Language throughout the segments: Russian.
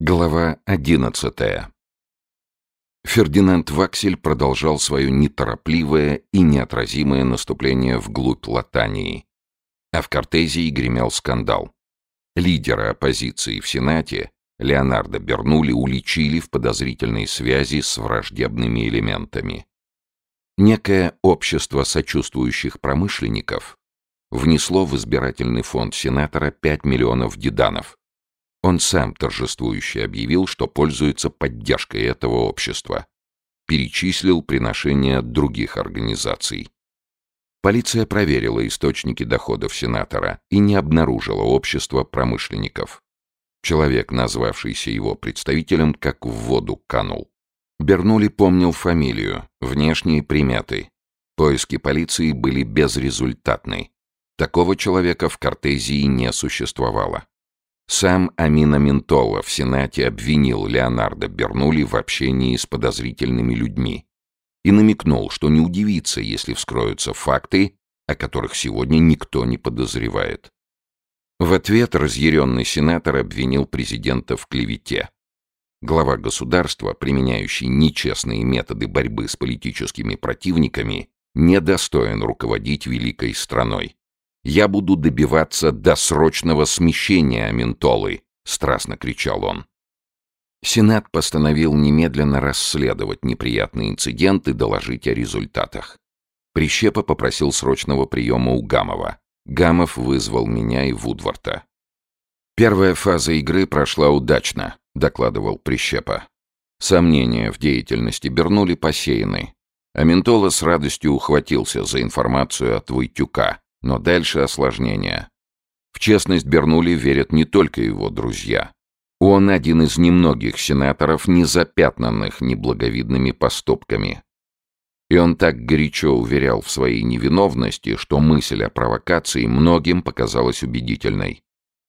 Глава одиннадцатая. Фердинанд Ваксель продолжал свое неторопливое и неотразимое наступление вглубь Латании. А в Кортезии гремел скандал. Лидера оппозиции в Сенате, Леонардо Бернули, уличили в подозрительной связи с враждебными элементами. Некое общество сочувствующих промышленников внесло в избирательный фонд сенатора 5 миллионов диданов, он сам торжествующе объявил, что пользуется поддержкой этого общества. Перечислил приношения других организаций. Полиция проверила источники доходов сенатора и не обнаружила общества промышленников. Человек, назвавшийся его представителем, как в воду канул. Бернули помнил фамилию, внешние приметы. Поиски полиции были безрезультатны. Такого человека в Кортезии не существовало. Сам Амина Ментола в Сенате обвинил Леонардо Бернули в общении с подозрительными людьми и намекнул, что не удивится, если вскроются факты, о которых сегодня никто не подозревает. В ответ разъяренный сенатор обвинил президента в клевете. Глава государства, применяющий нечестные методы борьбы с политическими противниками, недостоин руководить великой страной. Я буду добиваться досрочного смещения Аментолы», — страстно кричал он. Сенат постановил немедленно расследовать неприятный инцидент и доложить о результатах. Прищепа попросил срочного приема у Гамова. Гамов вызвал меня и Вудворта. «Первая фаза игры прошла удачно», — докладывал Прищепа. Сомнения в деятельности Бернули посеяны. Аментола с радостью ухватился за информацию от Войтюка, но дальше осложнения. В честность Бернули верят не только его друзья. Он один из немногих сенаторов, не запятнанных неблаговидными поступками. И он так горячо уверял в своей невиновности, что мысль о провокации многим показалась убедительной.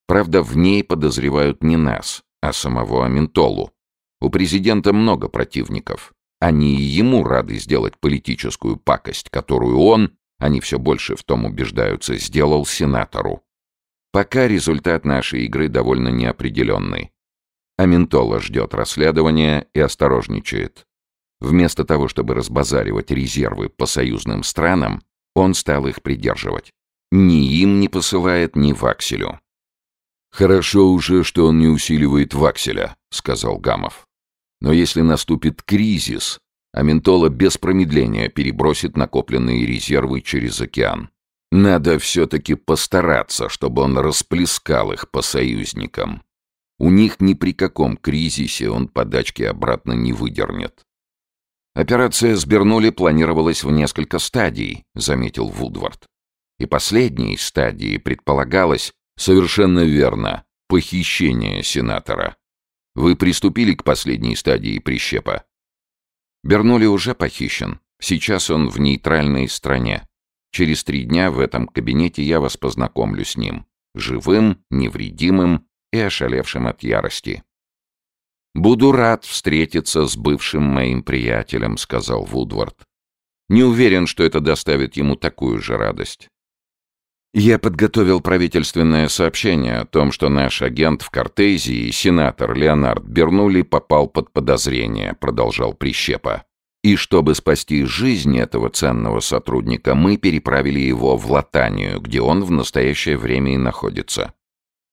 Правда, в ней подозревают не нас, а самого Аментолу. У президента много противников. Они и ему рады сделать политическую пакость, которую он они все больше в том убеждаются, сделал сенатору. Пока результат нашей игры довольно неопределенный. Аментола ждет расследования и осторожничает. Вместо того, чтобы разбазаривать резервы по союзным странам, он стал их придерживать. Ни им не посылает, ни Вакселю. «Хорошо уже, что он не усиливает Вакселя», — сказал Гамов. «Но если наступит кризис, а Ментола без промедления перебросит накопленные резервы через океан. Надо все-таки постараться, чтобы он расплескал их по союзникам. У них ни при каком кризисе он подачки обратно не выдернет. «Операция с Бернули планировалась в несколько стадий», — заметил Вудвард. «И последней стадии предполагалось, совершенно верно, похищение сенатора. Вы приступили к последней стадии прищепа?» Бернули уже похищен. Сейчас он в нейтральной стране. Через три дня в этом кабинете я вас познакомлю с ним. Живым, невредимым и ошалевшим от ярости. «Буду рад встретиться с бывшим моим приятелем», — сказал Вудвард. «Не уверен, что это доставит ему такую же радость. Я подготовил правительственное сообщение о том, что наш агент в Кортезии, сенатор Леонард Бернули, попал под подозрение, продолжал Прищепа. И чтобы спасти жизнь этого ценного сотрудника, мы переправили его в Латанию, где он в настоящее время и находится.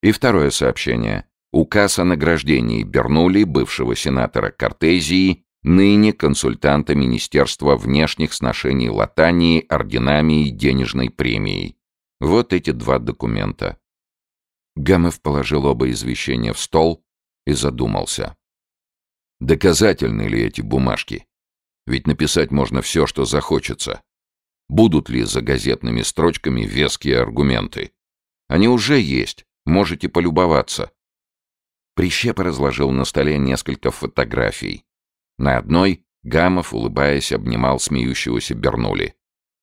И второе сообщение. Указ о награждении Бернули, бывшего сенатора Кортезии, ныне консультанта Министерства внешних сношений Латании орденами и денежной премией. Вот эти два документа. Гамов положил оба извещения в стол и задумался. Доказательны ли эти бумажки? Ведь написать можно все, что захочется. Будут ли за газетными строчками веские аргументы? Они уже есть, можете полюбоваться. Прищепа разложил на столе несколько фотографий. На одной Гамов, улыбаясь, обнимал смеющегося Бернули.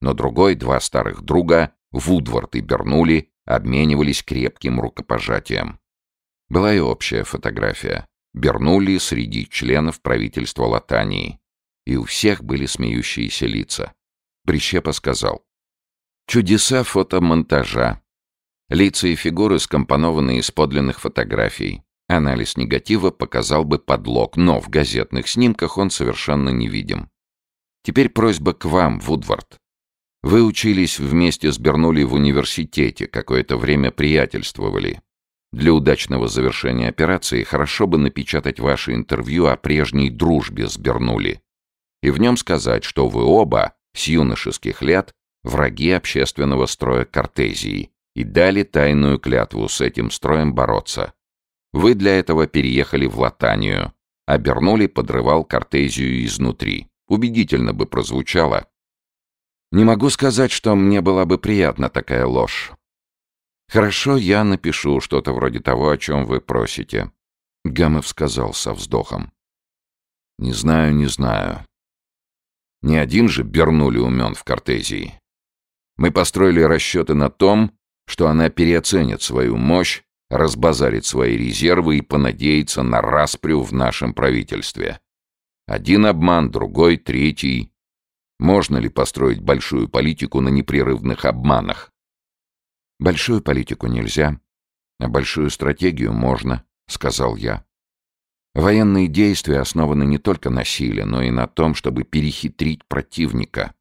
На другой два старых друга Вудвард и Бернули обменивались крепким рукопожатием. Была и общая фотография. Бернули среди членов правительства Латании. И у всех были смеющиеся лица. Прищепа сказал. «Чудеса фотомонтажа. Лица и фигуры скомпонованы из подлинных фотографий. Анализ негатива показал бы подлог, но в газетных снимках он совершенно невидим. Теперь просьба к вам, Вудвард. Вы учились вместе с Бернули в университете, какое-то время приятельствовали. Для удачного завершения операции хорошо бы напечатать ваше интервью о прежней дружбе с Бернули. И в нем сказать, что вы оба, с юношеских лет, враги общественного строя Кортезии, и дали тайную клятву с этим строем бороться. Вы для этого переехали в Латанию, а Бернули подрывал Кортезию изнутри. Убедительно бы прозвучало. Не могу сказать, что мне была бы приятна такая ложь. Хорошо, я напишу что-то вроде того, о чем вы просите. Гамов сказал со вздохом. Не знаю, не знаю. Не один же Бернули умен в Кортезии. Мы построили расчеты на том, что она переоценит свою мощь, разбазарит свои резервы и понадеется на распрю в нашем правительстве. Один обман, другой, третий. Можно ли построить большую политику на непрерывных обманах? Большую политику нельзя, а большую стратегию можно, сказал я. Военные действия основаны не только на силе, но и на том, чтобы перехитрить противника.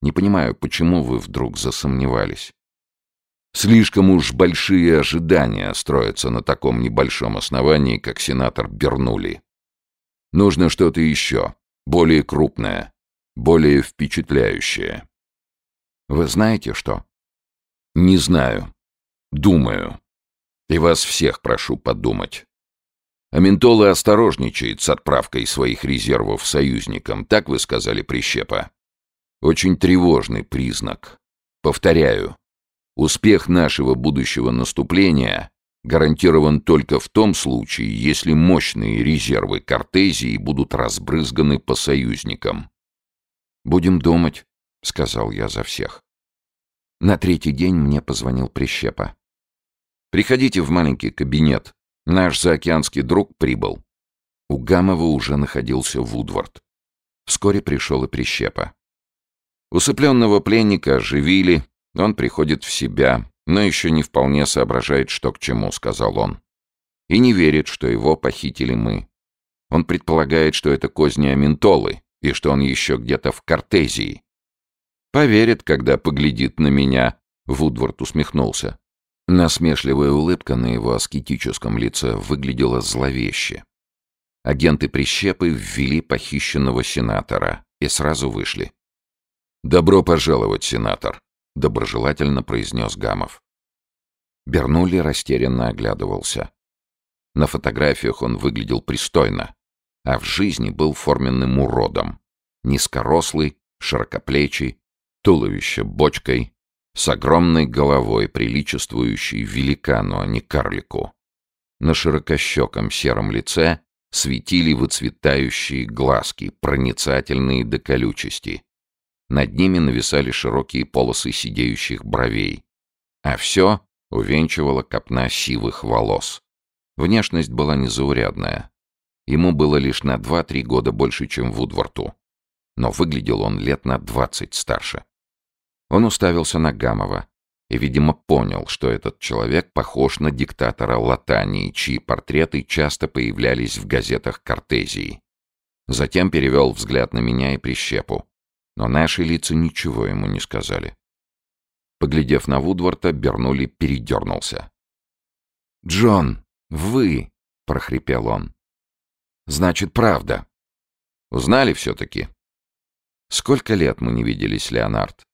Не понимаю, почему вы вдруг засомневались. Слишком уж большие ожидания строятся на таком небольшом основании, как сенатор Бернули. Нужно что-то еще, более крупное, более впечатляющее. Вы знаете что? Не знаю. Думаю. И вас всех прошу подумать. Аментола осторожничает с отправкой своих резервов союзникам, так вы сказали, Прищепа? Очень тревожный признак. Повторяю, успех нашего будущего наступления гарантирован только в том случае, если мощные резервы Кортезии будут разбрызганы по союзникам. «Будем думать», — сказал я за всех. На третий день мне позвонил Прищепа. «Приходите в маленький кабинет. Наш заокеанский друг прибыл». У Гамова уже находился Вудвард. Вскоре пришел и Прищепа. Усыпленного пленника оживили, он приходит в себя, но еще не вполне соображает, что к чему, сказал он. И не верит, что его похитили мы. Он предполагает, что это козни Аментолы, и что он еще где-то в Кортезии. Поверит, когда поглядит на меня, Вудвард усмехнулся. Насмешливая улыбка на его аскетическом лице выглядела зловеще. Агенты прищепы ввели похищенного сенатора и сразу вышли. «Добро пожаловать, сенатор», — доброжелательно произнес Гамов. Бернули растерянно оглядывался. На фотографиях он выглядел пристойно, а в жизни был форменным уродом. Низкорослый, широкоплечий, туловище бочкой, с огромной головой, приличествующей великану, а не карлику. На широкощеком сером лице светили выцветающие глазки, проницательные до колючести, над ними нависали широкие полосы сидеющих бровей. А все увенчивала копна сивых волос. Внешность была незаурядная. Ему было лишь на два-три года больше, чем Вудворту. Но выглядел он лет на двадцать старше. Он уставился на Гамова и, видимо, понял, что этот человек похож на диктатора Латании, чьи портреты часто появлялись в газетах Кортезии. Затем перевел взгляд на меня и прищепу. Но наши лица ничего ему не сказали. Поглядев на Вудворта, Бернули передернулся. «Джон, вы!» — прохрипел он. «Значит, правда. Узнали все-таки?» «Сколько лет мы не виделись, Леонард?»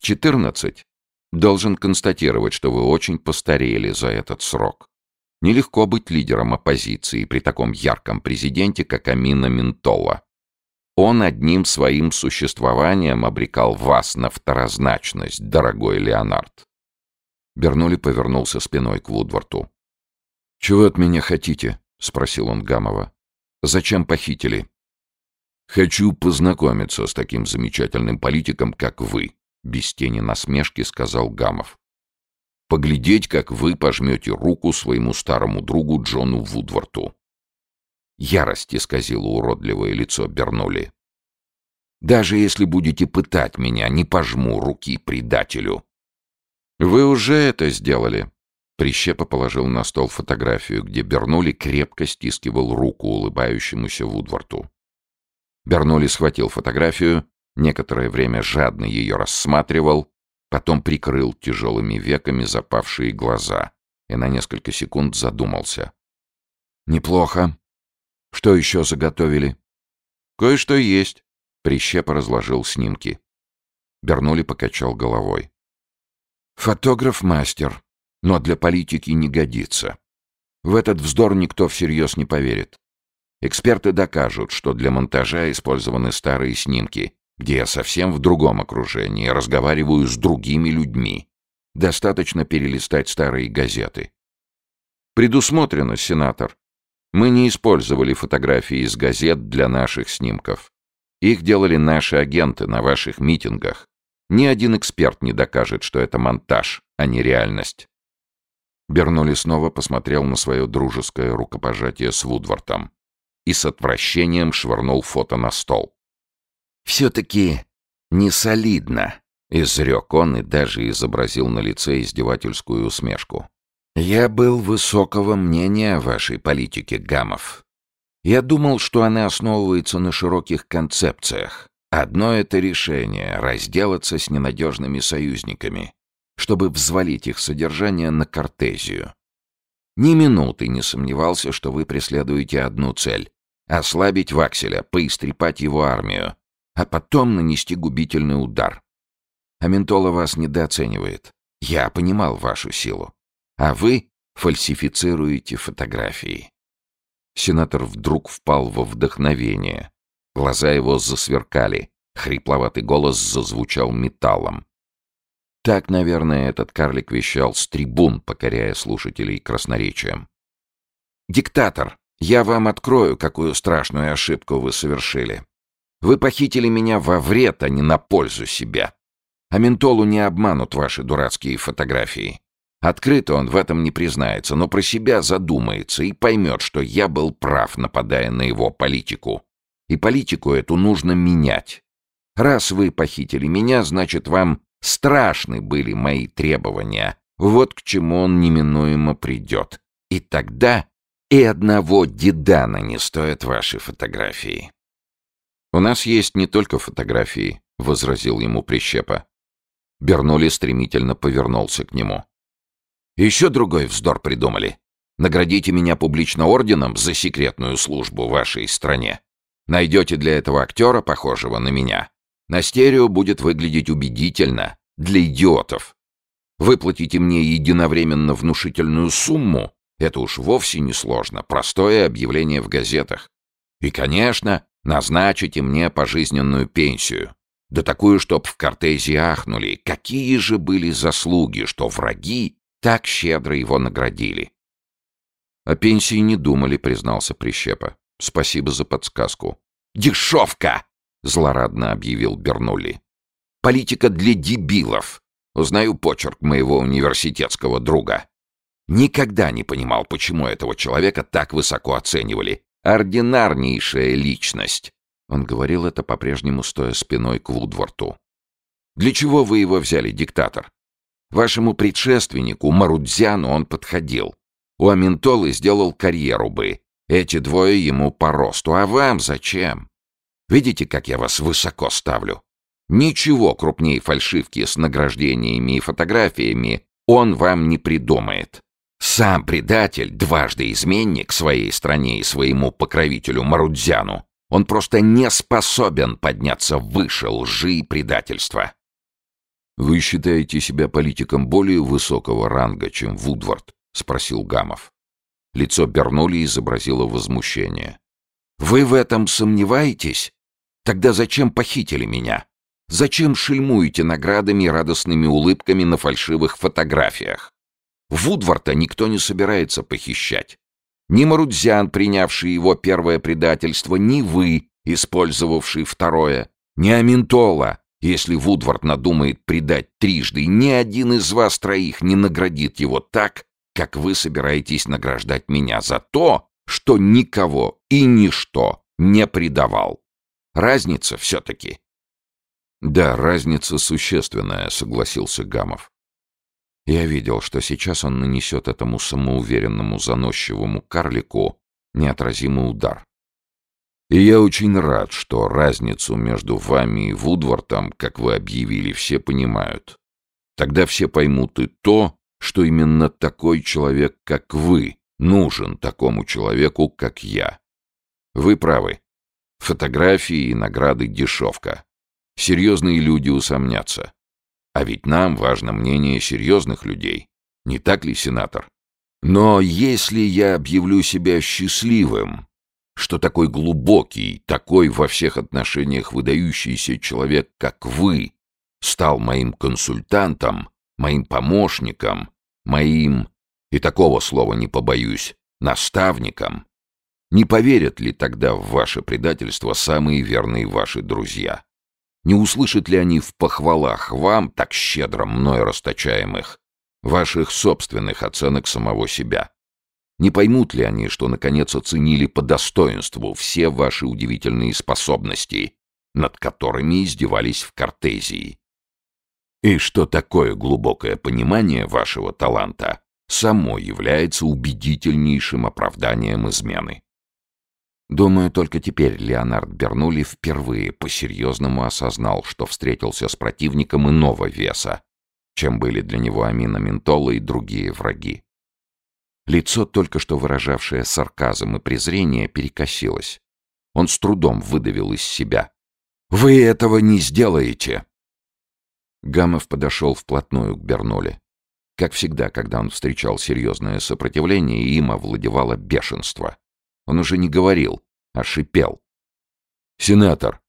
«Четырнадцать. Должен констатировать, что вы очень постарели за этот срок. Нелегко быть лидером оппозиции при таком ярком президенте, как Амина Ментола. Он одним своим существованием обрекал вас на второзначность, дорогой Леонард. Бернули повернулся спиной к Вудворту. «Чего от меня хотите?» — спросил он Гамова. «Зачем похитили?» «Хочу познакомиться с таким замечательным политиком, как вы», — без тени насмешки сказал Гамов. «Поглядеть, как вы пожмете руку своему старому другу Джону Вудворту. Ярость исказила уродливое лицо Бернули. «Даже если будете пытать меня, не пожму руки предателю». «Вы уже это сделали». Прищепа положил на стол фотографию, где Бернули крепко стискивал руку улыбающемуся Вудворту. Бернули схватил фотографию, некоторое время жадно ее рассматривал, потом прикрыл тяжелыми веками запавшие глаза и на несколько секунд задумался. «Неплохо. Что еще заготовили?» «Кое-что есть». Прищепа разложил снимки. Бернули покачал головой. «Фотограф-мастер, но для политики не годится. В этот вздор никто всерьез не поверит. Эксперты докажут, что для монтажа использованы старые снимки, где я совсем в другом окружении, разговариваю с другими людьми. Достаточно перелистать старые газеты. Предусмотрено, сенатор. Мы не использовали фотографии из газет для наших снимков. Их делали наши агенты на ваших митингах. Ни один эксперт не докажет, что это монтаж, а не реальность. Бернули снова посмотрел на свое дружеское рукопожатие с Вудвортом и с отвращением швырнул фото на стол. «Все-таки не солидно», — изрек он и даже изобразил на лице издевательскую усмешку. «Я был высокого мнения о вашей политике, Гамов. Я думал, что она основывается на широких концепциях. Одно это решение — разделаться с ненадежными союзниками, чтобы взвалить их содержание на Кортезию. Ни минуты не сомневался, что вы преследуете одну цель — ослабить Вакселя, поистрепать его армию, а потом нанести губительный удар. Аментола вас недооценивает. Я понимал вашу силу. А вы фальсифицируете фотографии. Сенатор вдруг впал во вдохновение. Глаза его засверкали. Хрипловатый голос зазвучал металлом. Так, наверное, этот карлик вещал с трибун, покоряя слушателей красноречием. «Диктатор, я вам открою, какую страшную ошибку вы совершили. Вы похитили меня во вред, а не на пользу себя. А ментолу не обманут ваши дурацкие фотографии. Открыто он в этом не признается, но про себя задумается и поймет, что я был прав, нападая на его политику. И политику эту нужно менять. Раз вы похитили меня, значит, вам страшны были мои требования. Вот к чему он неминуемо придет. И тогда и одного дедана не стоят ваши фотографии. «У нас есть не только фотографии», — возразил ему Прищепа. Бернули стремительно повернулся к нему. «Еще другой вздор придумали. Наградите меня публично орденом за секретную службу вашей стране. Найдете для этого актера, похожего на меня. На стерео будет выглядеть убедительно, для идиотов. Выплатите мне единовременно внушительную сумму, это уж вовсе не сложно, простое объявление в газетах. И, конечно, Назначите мне пожизненную пенсию. Да такую, чтоб в Кортезе ахнули. Какие же были заслуги, что враги так щедро его наградили. О пенсии не думали, признался Прищепа. Спасибо за подсказку. «Дешевка!» — злорадно объявил Бернулли. «Политика для дебилов!» Узнаю почерк моего университетского друга. Никогда не понимал, почему этого человека так высоко оценивали ординарнейшая личность. Он говорил это по-прежнему стоя спиной к Вудворту. Для чего вы его взяли, диктатор? Вашему предшественнику, Марудзяну, он подходил. У Аминтолы сделал карьеру бы. Эти двое ему по росту. А вам зачем? Видите, как я вас высоко ставлю? Ничего крупнее фальшивки с награждениями и фотографиями он вам не придумает. Сам предатель, дважды изменник своей стране и своему покровителю Марудзяну, он просто не способен подняться выше лжи и предательства. «Вы считаете себя политиком более высокого ранга, чем Вудвард?» — спросил Гамов. Лицо Бернули изобразило возмущение. «Вы в этом сомневаетесь? Тогда зачем похитили меня? Зачем шельмуете наградами и радостными улыбками на фальшивых фотографиях? Вудварта никто не собирается похищать. Ни Марудзян, принявший его первое предательство, ни вы, использовавший второе, ни Аминтола, если Вудвард надумает предать трижды, ни один из вас троих не наградит его так, как вы собираетесь награждать меня за то, что никого и ничто не предавал. Разница все-таки. Да, разница существенная, согласился Гамов. Я видел, что сейчас он нанесет этому самоуверенному заносчивому карлику неотразимый удар. И я очень рад, что разницу между вами и Вудвортом, как вы объявили, все понимают. Тогда все поймут и то, что именно такой человек, как вы, нужен такому человеку, как я. Вы правы. Фотографии и награды дешевка. Серьезные люди усомнятся. А ведь нам важно мнение серьезных людей. Не так ли, сенатор? Но если я объявлю себя счастливым, что такой глубокий, такой во всех отношениях выдающийся человек, как вы, стал моим консультантом, моим помощником, моим, и такого слова не побоюсь, наставником, не поверят ли тогда в ваше предательство самые верные ваши друзья? Не услышат ли они в похвалах вам, так щедро мной расточаемых, ваших собственных оценок самого себя? Не поймут ли они, что наконец оценили по достоинству все ваши удивительные способности, над которыми издевались в Кортезии? И что такое глубокое понимание вашего таланта само является убедительнейшим оправданием измены? Думаю, только теперь Леонард Бернули впервые по-серьезному осознал, что встретился с противником иного веса, чем были для него Амина Ментола и другие враги. Лицо, только что выражавшее сарказм и презрение, перекосилось. Он с трудом выдавил из себя. «Вы этого не сделаете!» Гамов подошел вплотную к Бернули. Как всегда, когда он встречал серьезное сопротивление, им овладевало бешенство. Он уже не говорил, а шипел. «Сенатор,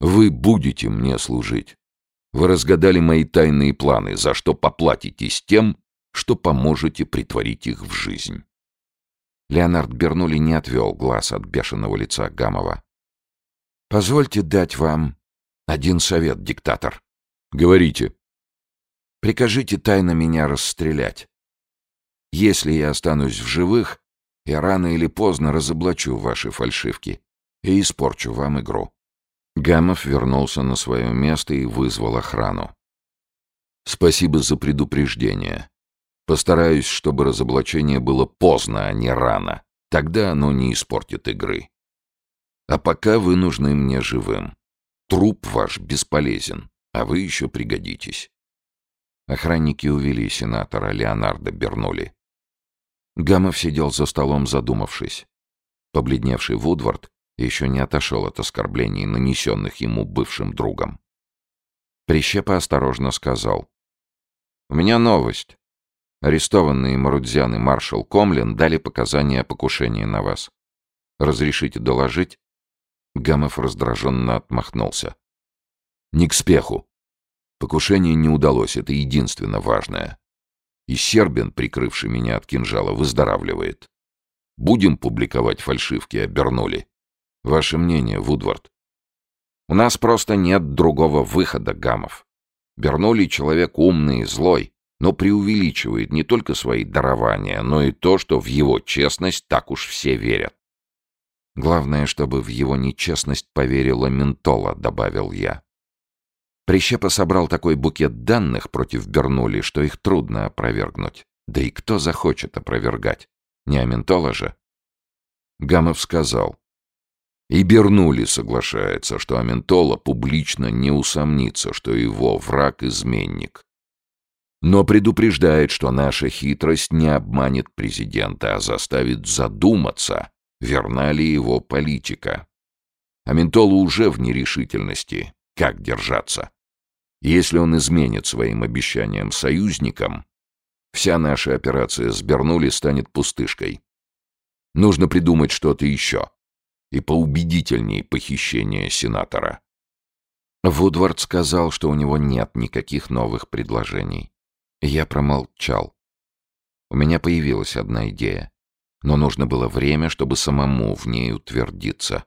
вы будете мне служить. Вы разгадали мои тайные планы, за что поплатитесь тем, что поможете притворить их в жизнь. Леонард Бернули не отвел глаз от бешеного лица Гамова. «Позвольте дать вам один совет, диктатор». «Говорите». «Прикажите тайно меня расстрелять. Если я останусь в живых, я рано или поздно разоблачу ваши фальшивки и испорчу вам игру». Гамов вернулся на свое место и вызвал охрану. «Спасибо за предупреждение. Постараюсь, чтобы разоблачение было поздно, а не рано. Тогда оно не испортит игры. А пока вы нужны мне живым. Труп ваш бесполезен, а вы еще пригодитесь. Охранники увели сенатора Леонардо Бернули. Гамов сидел за столом, задумавшись. Побледневший Вудвард еще не отошел от оскорблений, нанесенных ему бывшим другом. Прищепа осторожно сказал. «У меня новость. Арестованные Марудзян и маршал Комлин дали показания о покушении на вас. Разрешите доложить?» Гамов раздраженно отмахнулся. «Не к спеху. Покушение не удалось, это единственно важное. И Сербин, прикрывший меня от кинжала, выздоравливает. Будем публиковать фальшивки, обернули. Ваше мнение, Вудвард?» «У нас просто нет другого выхода, Гамов. Бернули человек умный и злой но преувеличивает не только свои дарования, но и то, что в его честность так уж все верят. Главное, чтобы в его нечестность поверила Ментола, добавил я. Прищепа собрал такой букет данных против Бернули, что их трудно опровергнуть. Да и кто захочет опровергать? Не Аментола же? Гамов сказал. И Бернули соглашается, что Аментола публично не усомнится, что его враг-изменник но предупреждает, что наша хитрость не обманет президента, а заставит задуматься, верна ли его политика. А Ментола уже в нерешительности. Как держаться? Если он изменит своим обещаниям союзникам, вся наша операция с Бернули станет пустышкой. Нужно придумать что-то еще. И поубедительнее похищения сенатора. Вудвард сказал, что у него нет никаких новых предложений. Я промолчал. У меня появилась одна идея, но нужно было время, чтобы самому в ней утвердиться.